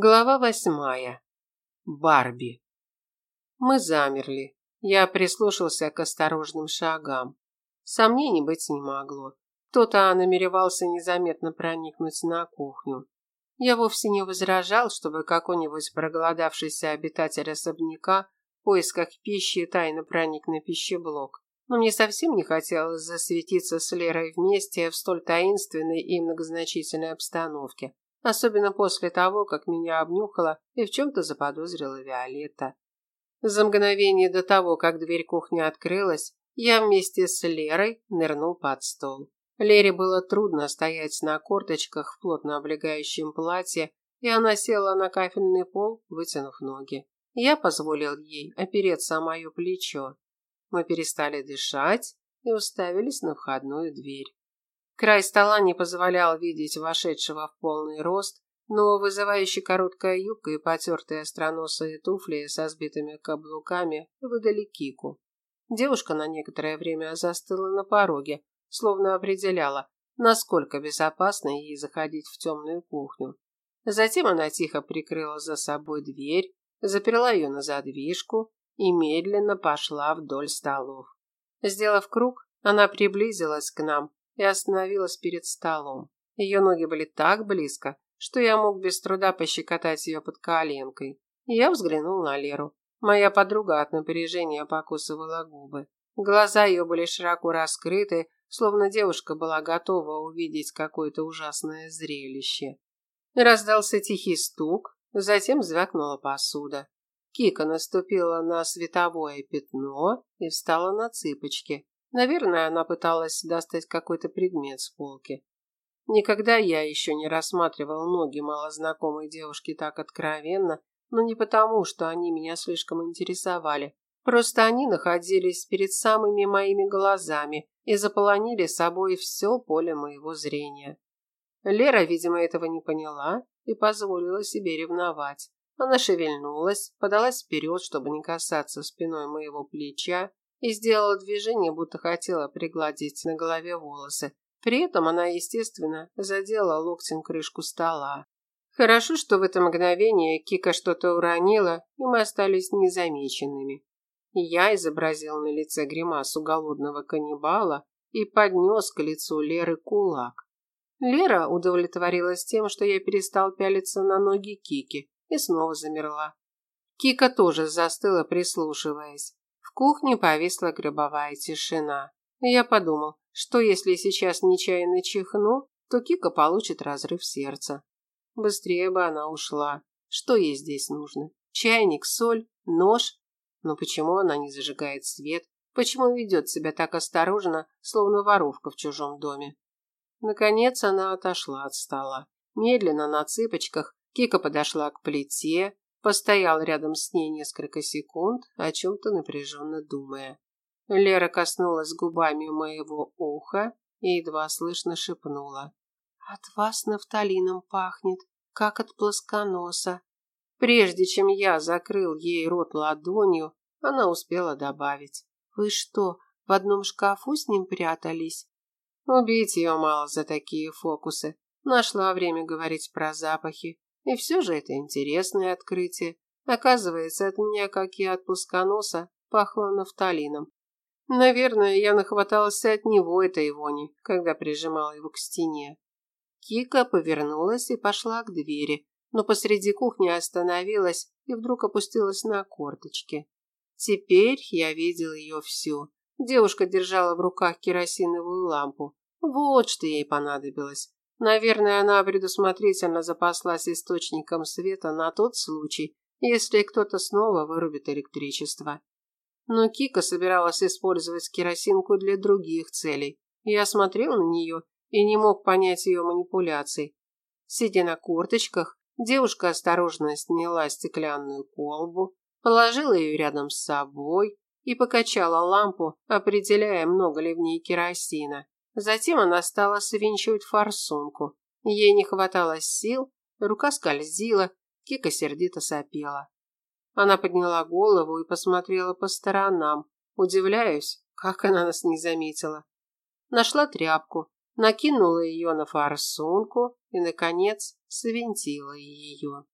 Глава восьмая. Барби. Мы замерли. Я прислушался к осторожным шагам. Сомнений быть не могло. Кто-то намеревался незаметно проникнуть на кухню. Я вовсе не возражал, чтобы какой-нибудь проголодавшийся обитатель особняка в поисках пищи тайно проник на пищеблок. Но мне совсем не хотелось засветиться с Лерой вместе в столь таинственной и многозначительной обстановке особенно после того, как меня обнюхала и в чем-то заподозрила Виолетта. За мгновение до того, как дверь кухни открылась, я вместе с Лерой нырнул под стол. Лере было трудно стоять на корточках в плотно облегающем платье, и она села на кафельный пол, вытянув ноги. Я позволил ей опереться о мое плечо. Мы перестали дышать и уставились на входную дверь. Край стола не позволял видеть вошедшего в полный рост, но вызывающая короткая юбка и потертые остроносые туфли со сбитыми каблуками выдали Кику. Девушка на некоторое время застыла на пороге, словно определяла, насколько безопасно ей заходить в темную кухню. Затем она тихо прикрыла за собой дверь, заперла ее на задвижку и медленно пошла вдоль столов. Сделав круг, она приблизилась к нам и остановилась перед столом. Ее ноги были так близко, что я мог без труда пощекотать ее под коленкой. Я взглянул на Леру. Моя подруга от напряжения покусывала губы. Глаза ее были широко раскрыты, словно девушка была готова увидеть какое-то ужасное зрелище. Раздался тихий стук, затем звякнула посуда. Кика наступила на световое пятно и встала на цыпочки. Наверное, она пыталась достать какой-то предмет с полки. Никогда я еще не рассматривал ноги малознакомой девушки так откровенно, но не потому, что они меня слишком интересовали. Просто они находились перед самыми моими глазами и заполонили собой все поле моего зрения. Лера, видимо, этого не поняла и позволила себе ревновать. Она шевельнулась, подалась вперед, чтобы не касаться спиной моего плеча, и сделала движение, будто хотела пригладить на голове волосы. При этом она, естественно, задела локтем крышку стола. Хорошо, что в это мгновение Кика что-то уронила, и мы остались незамеченными. Я изобразил на лице гримасу голодного каннибала и поднес к лицу Леры кулак. Лера удовлетворилась тем, что я перестал пялиться на ноги Кики, и снова замерла. Кика тоже застыла, прислушиваясь кухне повисла гробовая тишина. Я подумал, что если сейчас нечаянно чихну, то Кика получит разрыв сердца. Быстрее бы она ушла. Что ей здесь нужно? Чайник, соль, нож? Но почему она не зажигает свет? Почему ведет себя так осторожно, словно воровка в чужом доме? Наконец она отошла от стола. Медленно на цыпочках Кика подошла к плите, Постоял рядом с ней несколько секунд, о чем-то напряженно думая. Лера коснулась губами моего уха и едва слышно шепнула. «От вас нафталином пахнет, как от плосконоса». Прежде чем я закрыл ей рот ладонью, она успела добавить. «Вы что, в одном шкафу с ним прятались?» Убить ее мало за такие фокусы. Нашла время говорить про запахи. И все же это интересное открытие. Оказывается, от меня, как и от плосконоса, пахло нафталином. Наверное, я нахватался от него этой вони, когда прижимал его к стене. Кика повернулась и пошла к двери, но посреди кухни остановилась и вдруг опустилась на корточки. Теперь я видел ее всю. Девушка держала в руках керосиновую лампу. Вот что ей понадобилось. Наверное, она предусмотрительно запаслась источником света на тот случай, если кто-то снова вырубит электричество. Но Кика собиралась использовать керосинку для других целей. Я смотрел на нее и не мог понять ее манипуляций. Сидя на корточках, девушка осторожно сняла стеклянную колбу, положила ее рядом с собой и покачала лампу, определяя, много ли в ней керосина. Затем она стала свинчивать форсунку. Ей не хватало сил, рука скользила, Кика сердито сопела. Она подняла голову и посмотрела по сторонам. Удивляюсь, как она нас не заметила. Нашла тряпку, накинула ее на форсунку и, наконец, свинтила ее.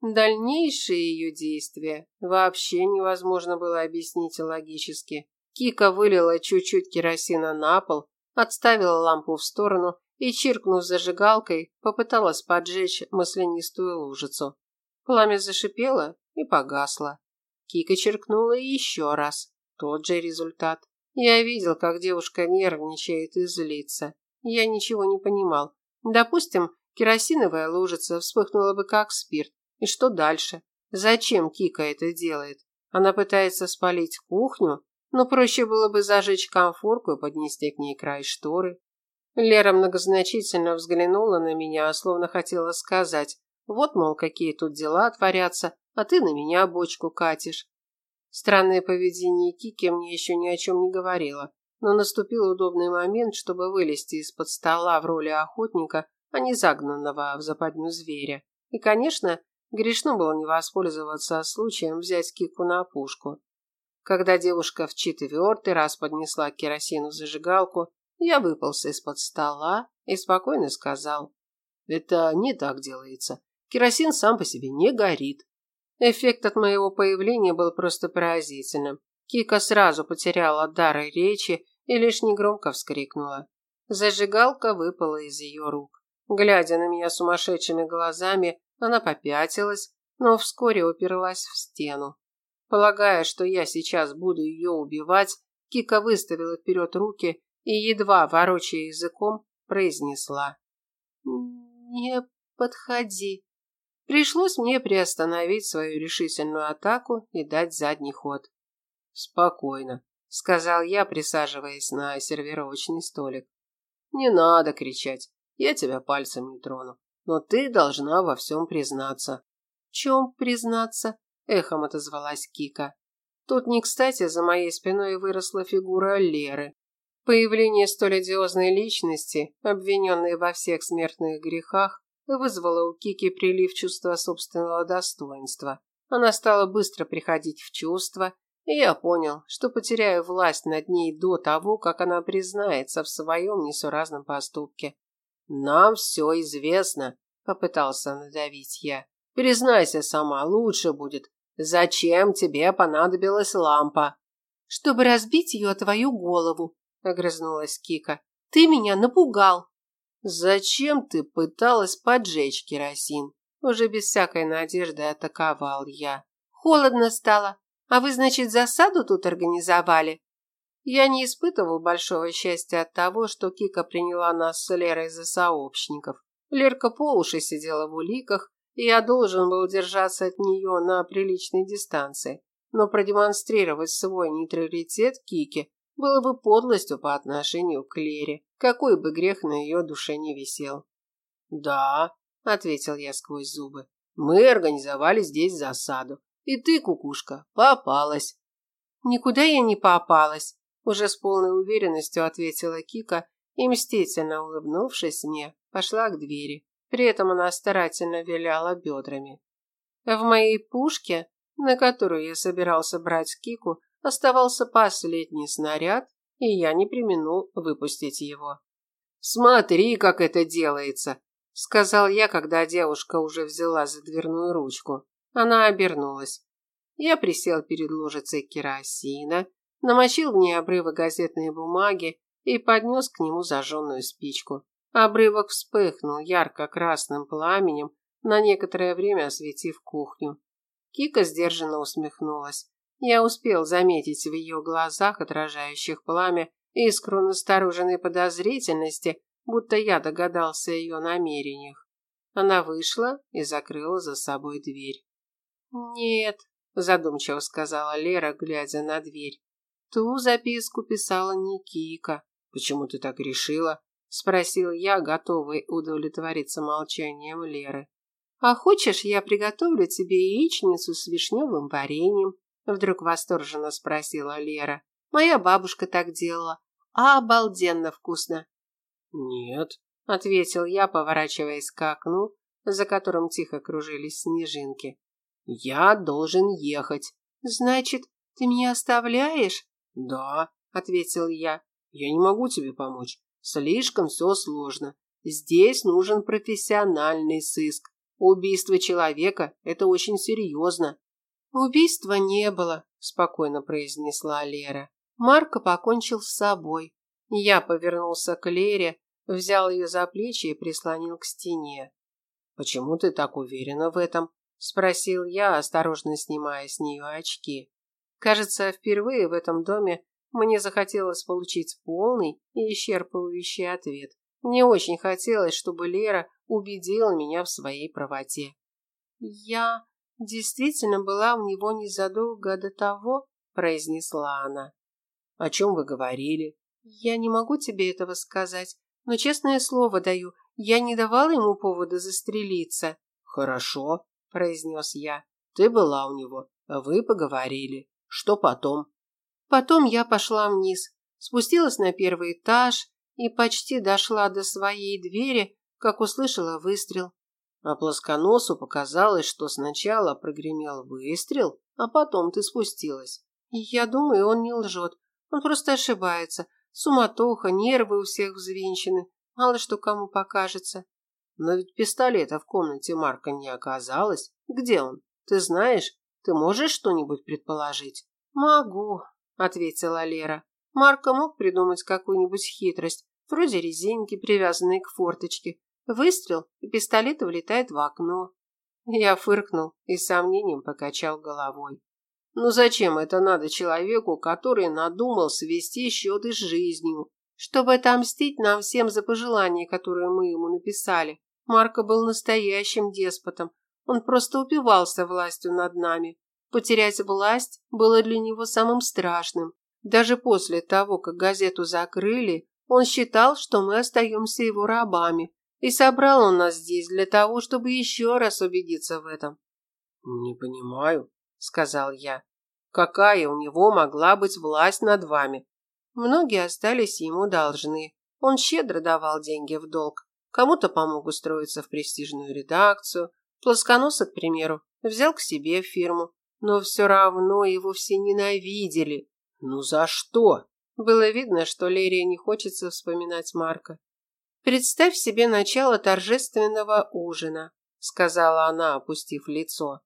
Дальнейшие ее действия вообще невозможно было объяснить логически. Кика вылила чуть-чуть керосина на пол, отставила лампу в сторону и, чиркнув зажигалкой, попыталась поджечь маслянистую лужицу. Пламя зашипело и погасло. Кика черкнула еще раз. Тот же результат. Я видел, как девушка нервничает и злится. Я ничего не понимал. Допустим, керосиновая лужица вспыхнула бы как спирт. И что дальше? Зачем Кика это делает? Она пытается спалить кухню? Но проще было бы зажечь конфорку и поднести к ней край шторы. Лера многозначительно взглянула на меня, словно хотела сказать, вот, мол, какие тут дела творятся, а ты на меня бочку катишь. Странное поведение Кики мне еще ни о чем не говорило, но наступил удобный момент, чтобы вылезти из-под стола в роли охотника, а не загнанного в западню зверя. И, конечно, грешно было не воспользоваться случаем взять Кику на опушку. Когда девушка в четвертый раз поднесла к керосину зажигалку, я выполз из-под стола и спокойно сказал. Это не так делается. Керосин сам по себе не горит. Эффект от моего появления был просто поразительным. Кика сразу потеряла дар речи и лишь негромко вскрикнула. Зажигалка выпала из ее рук. Глядя на меня сумасшедшими глазами, она попятилась, но вскоре уперлась в стену. Полагая, что я сейчас буду ее убивать, Кика выставила вперед руки и, едва ворочая языком, произнесла. «Не подходи». Пришлось мне приостановить свою решительную атаку и дать задний ход. «Спокойно», — сказал я, присаживаясь на сервировочный столик. «Не надо кричать, я тебя пальцем не трону, но ты должна во всем признаться». «В чем признаться?» — эхом отозвалась Кика. Тут не кстати за моей спиной выросла фигура Леры. Появление столь одиозной личности, обвиненной во всех смертных грехах, вызвало у Кики прилив чувства собственного достоинства. Она стала быстро приходить в чувство, и я понял, что потеряю власть над ней до того, как она признается в своем несуразном поступке. «Нам все известно», — попытался надавить я. «Признайся сама, лучше будет. Зачем тебе понадобилась лампа?» «Чтобы разбить ее о твою голову», огрызнулась Кика. Ты меня напугал. Зачем ты пыталась поджечь керосин? Уже без всякой надежды атаковал я. Холодно стало. А вы, значит, засаду тут организовали? Я не испытывал большого счастья от того, что Кика приняла нас с Лерой за сообщников. Лерка по уши сидела в уликах, и я должен был держаться от нее на приличной дистанции. Но продемонстрировать свой нейтралитет Кике было бы подлостью по отношению к Лере, какой бы грех на ее душе не висел. «Да», — ответил я сквозь зубы, — «мы организовали здесь засаду, и ты, кукушка, попалась». «Никуда я не попалась», — уже с полной уверенностью ответила Кика и, мстительно улыбнувшись мне, пошла к двери. При этом она старательно виляла бедрами. В моей пушке, на которую я собирался брать Кику, Оставался последний снаряд, и я не применул выпустить его. «Смотри, как это делается!» – сказал я, когда девушка уже взяла за дверную ручку. Она обернулась. Я присел перед ложицей керосина, намочил в ней обрывы газетной бумаги и поднес к нему зажженную спичку. Обрывок вспыхнул ярко-красным пламенем, на некоторое время осветив кухню. Кика сдержанно усмехнулась. Я успел заметить в ее глазах, отражающих пламя, искру настороженной подозрительности, будто я догадался о ее намерениях. Она вышла и закрыла за собой дверь. «Нет», – задумчиво сказала Лера, глядя на дверь. «Ту записку писала не Кика». «Почему ты так решила?» – спросил я, готовый удовлетвориться молчанием Леры. «А хочешь, я приготовлю тебе яичницу с вишневым вареньем?» Вдруг восторженно спросила Лера. Моя бабушка так делала. А обалденно вкусно. Нет, ответил я, поворачиваясь к окну, за которым тихо кружились снежинки. Я должен ехать. Значит, ты меня оставляешь? Да, ответил я. Я не могу тебе помочь. Слишком все сложно. Здесь нужен профессиональный сыск. Убийство человека – это очень серьезно. Убийства не было, спокойно произнесла Лера. Марко покончил с собой. Я повернулся к Лере, взял ее за плечи и прислонил к стене. Почему ты так уверена в этом? спросил я, осторожно снимая с нее очки. Кажется, впервые в этом доме мне захотелось получить полный и исчерпывающий ответ. Мне очень хотелось, чтобы Лера убедила меня в своей правоте. Я действительно была у него незадолго до того, произнесла она. О чем вы говорили? Я не могу тебе этого сказать, но честное слово даю, я не давала ему повода застрелиться. Хорошо, произнес я. Ты была у него, вы поговорили. Что потом? Потом я пошла вниз, спустилась на первый этаж и почти дошла до своей двери, как услышала выстрел. А плосконосу показалось, что сначала прогремел выстрел, а потом ты спустилась. я думаю, он не лжет. Он просто ошибается. Суматоха, нервы у всех взвинчены. Мало что кому покажется. Но ведь пистолета в комнате Марка не оказалось. Где он? Ты знаешь? Ты можешь что-нибудь предположить? Могу, ответила Лера. Марко мог придумать какую-нибудь хитрость, вроде резинки, привязанной к форточке. Выстрел, и пистолет вылетает в окно. Я фыркнул и с сомнением покачал головой. Ну зачем это надо человеку, который надумал свести счеты с жизнью? Чтобы отомстить нам всем за пожелания, которые мы ему написали. Марко был настоящим деспотом. Он просто упивался властью над нами. Потерять власть было для него самым страшным. Даже после того, как газету закрыли, он считал, что мы остаемся его рабами. И собрал он нас здесь для того, чтобы еще раз убедиться в этом. «Не понимаю», — сказал я. «Какая у него могла быть власть над вами?» Многие остались ему должны. Он щедро давал деньги в долг. Кому-то помог устроиться в престижную редакцию. Плосконоса, к примеру, взял к себе фирму. Но все равно его все ненавидели. Ну за что? Было видно, что Лерия не хочется вспоминать Марка. «Представь себе начало торжественного ужина», – сказала она, опустив лицо.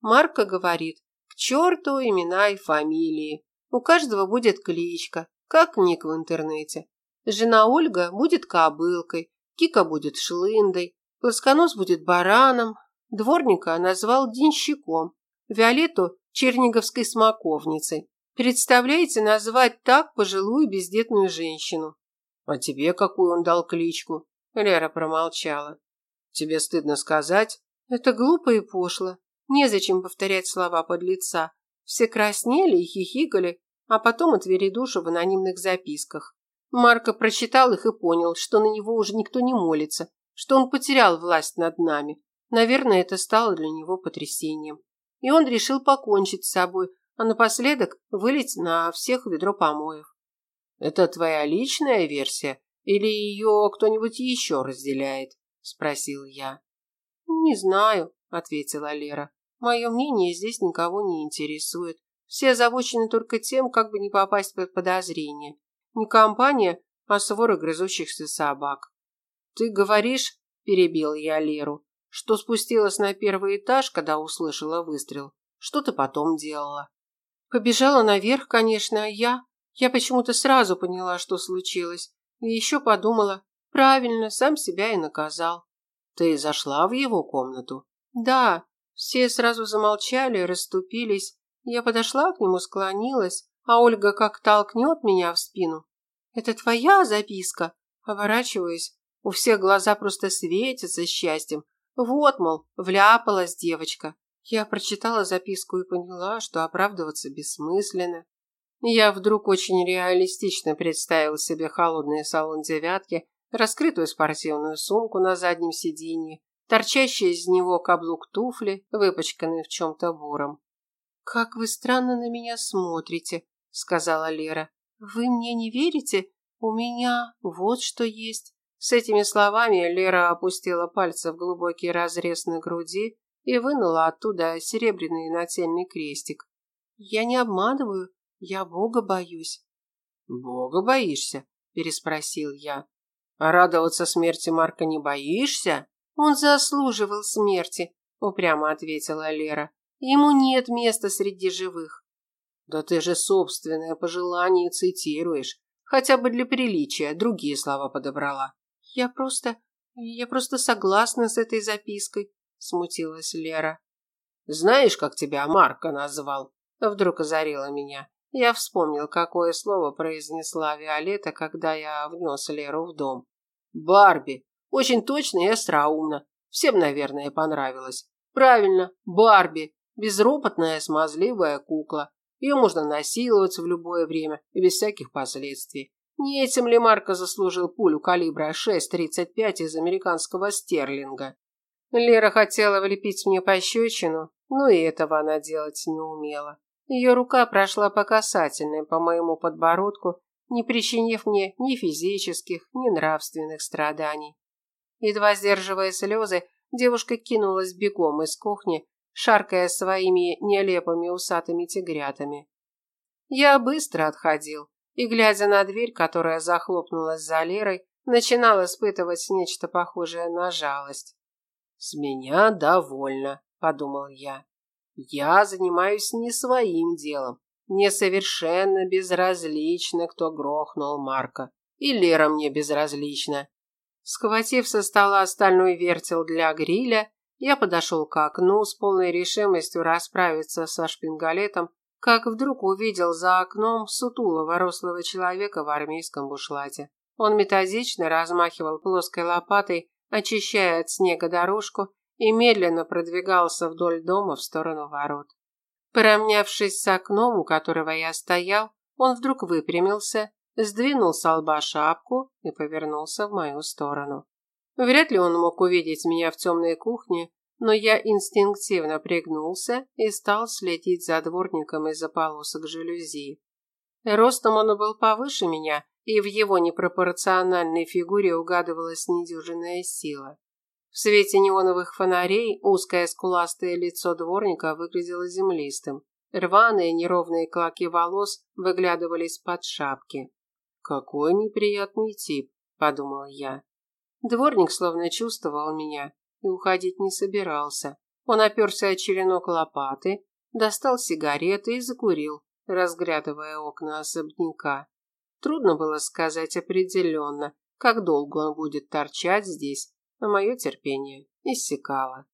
Марка говорит, к черту имена и фамилии. У каждого будет кличка, как ник в интернете. Жена Ольга будет кобылкой, Кика будет шлындой, Плосконос будет бараном, дворника назвал денщиком, Виолетту – черниговской смоковницей. Представляете, назвать так пожилую бездетную женщину? А тебе какую он дал кличку? Лера промолчала. Тебе стыдно сказать? Это глупо и пошло. Незачем повторять слова подлеца. Все краснели и хихикали, а потом отвели душу в анонимных записках. Марко прочитал их и понял, что на него уже никто не молится, что он потерял власть над нами. Наверное, это стало для него потрясением. И он решил покончить с собой, а напоследок вылить на всех ведро помоев. Это твоя личная версия или ее кто-нибудь еще разделяет? Спросил я. Не знаю, ответила Лера. Мое мнение здесь никого не интересует. Все озабочены только тем, как бы не попасть под подозрение. Не компания, а свора грызущихся собак. Ты говоришь, перебил я Леру, что спустилась на первый этаж, когда услышала выстрел. Что ты потом делала? Побежала наверх, конечно, а я... Я почему-то сразу поняла, что случилось. И еще подумала, правильно, сам себя и наказал. Ты зашла в его комнату? Да. Все сразу замолчали, расступились. Я подошла к нему, склонилась, а Ольга как толкнет меня в спину. «Это твоя записка?» Оборачиваюсь. У всех глаза просто светятся счастьем. Вот, мол, вляпалась девочка. Я прочитала записку и поняла, что оправдываться бессмысленно. Я вдруг очень реалистично представил себе холодный салон девятки, раскрытую спортивную сумку на заднем сиденье, торчащий из него каблук туфли, выпачканный в чем-то буром. «Как вы странно на меня смотрите», — сказала Лера. «Вы мне не верите? У меня вот что есть». С этими словами Лера опустила пальцы в глубокий разрез на груди и вынула оттуда серебряный нательный крестик. «Я не обманываю, я Бога боюсь». «Бога боишься?» – переспросил я. «А радоваться смерти Марка не боишься?» Он заслуживал смерти, упрямо ответила Лера. Ему нет места среди живых. Да ты же собственное пожелание цитируешь. Хотя бы для приличия другие слова подобрала. Я просто... я просто согласна с этой запиской, смутилась Лера. Знаешь, как тебя Марка назвал? Вдруг озарила меня. Я вспомнил, какое слово произнесла Виолетта, когда я внес Леру в дом. Барби. Очень точно и остроумно. Всем, наверное, понравилось. Правильно, Барби. Безропотная, смазливая кукла. Ее можно насиловать в любое время и без всяких последствий. Не этим ли Марко заслужил пулю калибра 6,35 из американского стерлинга? Лера хотела влепить мне пощечину, но и этого она делать не умела. Ее рука прошла по касательной по моему подбородку, не причинив мне ни физических, ни нравственных страданий. Едва сдерживая слезы, девушка кинулась бегом из кухни, шаркая своими нелепыми усатыми тигрятами. Я быстро отходил и, глядя на дверь, которая захлопнулась за Лерой, начинал испытывать нечто похожее на жалость. «С меня довольно», – подумал я. «Я занимаюсь не своим делом. Мне совершенно безразлично, кто грохнул Марка. И Лера мне безразлична. Схватив со стола стальной вертел для гриля, я подошел к окну с полной решимостью расправиться со шпингалетом, как вдруг увидел за окном сутулого рослого человека в армейском бушлате. Он методично размахивал плоской лопатой, очищая от снега дорожку, и медленно продвигался вдоль дома в сторону ворот. Поравнявшись с окном, у которого я стоял, он вдруг выпрямился сдвинул с лба шапку и повернулся в мою сторону. Вряд ли он мог увидеть меня в темной кухне, но я инстинктивно пригнулся и стал следить за дворником из-за полосок жалюзи. Ростом он был повыше меня, и в его непропорциональной фигуре угадывалась недюжинная сила. В свете неоновых фонарей узкое скуластое лицо дворника выглядело землистым. Рваные неровные клаки волос выглядывали из-под шапки. «Какой неприятный тип», – подумал я. Дворник словно чувствовал меня и уходить не собирался. Он оперся о черенок лопаты, достал сигареты и закурил, разглядывая окна особняка. Трудно было сказать определенно, как долго он будет торчать здесь, но мое терпение иссякало.